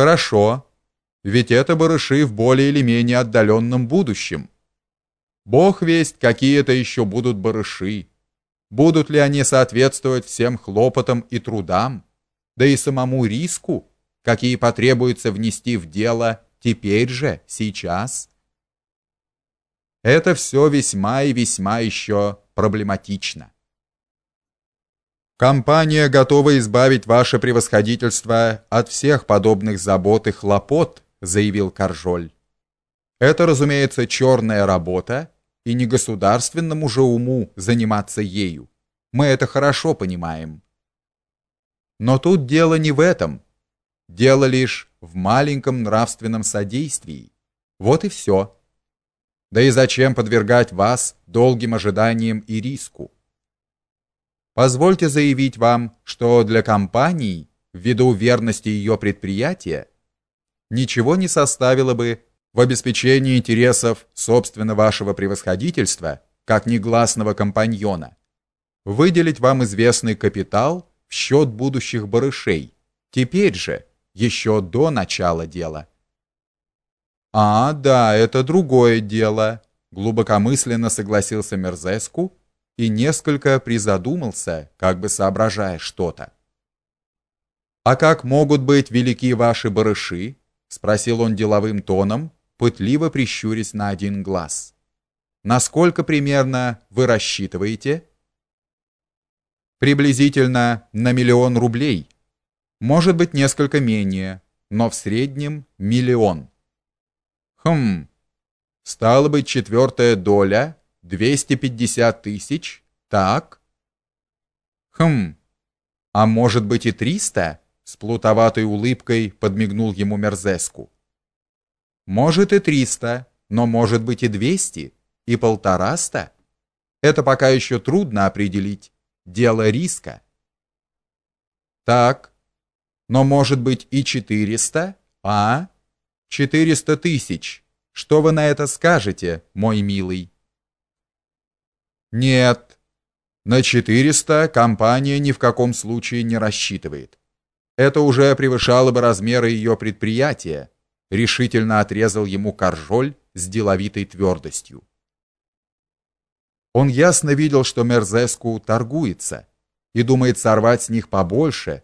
Хорошо, ведь это барыши в более или менее отдаленном будущем. Бог весть, какие это еще будут барыши. Будут ли они соответствовать всем хлопотам и трудам, да и самому риску, какие потребуется внести в дело теперь же, сейчас? Это все весьма и весьма еще проблематично. Компания готова избавить ваше превосходительство от всех подобных забот и хлопот, заявил Каржоль. Это, разумеется, черная работа, и не государственному же уму заниматься ею. Мы это хорошо понимаем. Но тут дело не в этом. Дело лишь в маленьком нравственном содействии. Вот и все. Да и зачем подвергать вас долгим ожиданиям и риску? Позвольте заявить вам, что для компании, ввиду верности ее предприятия, ничего не составило бы в обеспечении интересов собственно вашего превосходительства, как негласного компаньона, выделить вам известный капитал в счет будущих барышей, теперь же, еще до начала дела. А, да, это другое дело, глубокомысленно согласился Мерзеску и несколько призадумался, как бы соображая что-то. А как могут быть велики ваши барыши? спросил он деловым тоном, пытливо прищурясь на один глаз. Насколько примерно вы рассчитываете? Приблизительно на миллион рублей. Может быть, несколько менее, но в среднем миллион. Хм. Стало быть, четвертая доля 250 тысяч, так? Хм. А может быть и 300? С плутоватой улыбкой подмигнул ему Мерзеску. Может и 300, но может быть и 200, и полтораста. Это пока еще трудно определить. Дело риска. Так. Но может быть и 400, а? 400 тысяч. Что вы на это скажете, мой милый? Нет. На 400 компания ни в каком случае не рассчитывает. Это уже превышало бы размеры ее предприятия, решительно отрезал ему Каржоль с деловитой твердостью. Он ясно видел, что Мерзеску торгуется и думает сорвать с них побольше,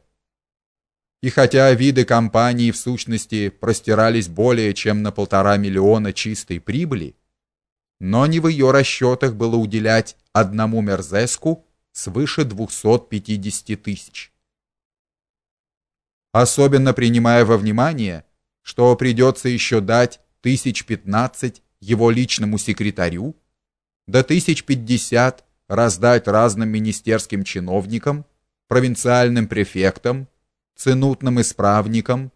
и хотя виды компании в сущности простирались более чем на полтора миллиона чистой прибыли, но не в ее расчетах было уделять одному Мерзеску свыше 250 тысяч. Особенно принимая во внимание, что придется еще дать тысяч пятнадцать его личному секретарю, до тысяч пятьдесят раздать разным министерским чиновникам, провинциальным префектам, ценутным исправникам,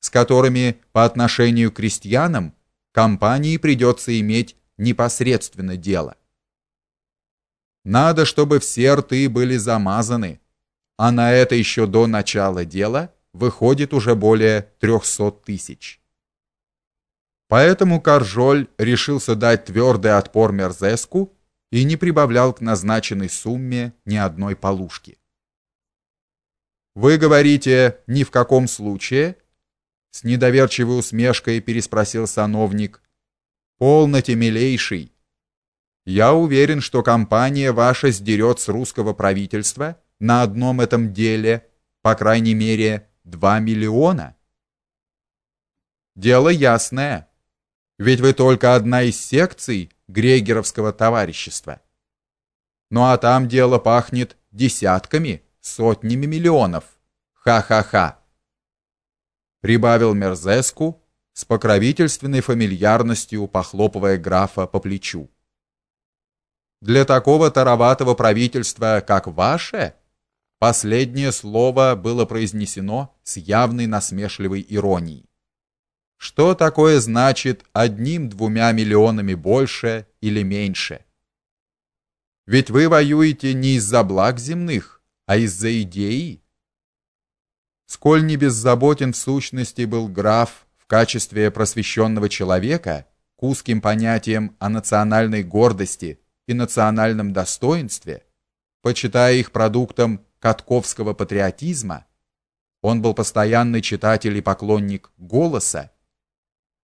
с которыми по отношению к крестьянам компании придется иметь непосредственно дело. Надо, чтобы все рты были замазаны, а на это еще до начала дела выходит уже более 300 тысяч. Поэтому Каржоль решился дать твердый отпор Мерзеску и не прибавлял к назначенной сумме ни одной полушки. Вы говорите, ни в каком случае? С недоверчивой усмешкой переспросил сановник. Полноте, милейший. Я уверен, что компания ваша сдерет с русского правительства на одном этом деле, по крайней мере, 2 миллиона. Дело ясное. Ведь вы только одна из секций Грегеровского товарищества. Ну а там дело пахнет десятками, сотнями миллионов. Ха-ха-ха. Прибавил Мерзеску с покровительственной фамильярностью, похлопывая графа по плечу. Для такого тароватого правительства, как ваше, последнее слово было произнесено с явной насмешливой иронией. Что такое значит одним-двумя миллионами больше или меньше? Ведь вы воюете не из-за благ земных, а из-за идеи. Сколь не беззаботен в сущности был граф в качестве просвещенного человека к узким понятиям о национальной гордости и национальном достоинстве, почитая их продуктом катковского патриотизма, Он был постоянный читатель и поклонник «Голоса»,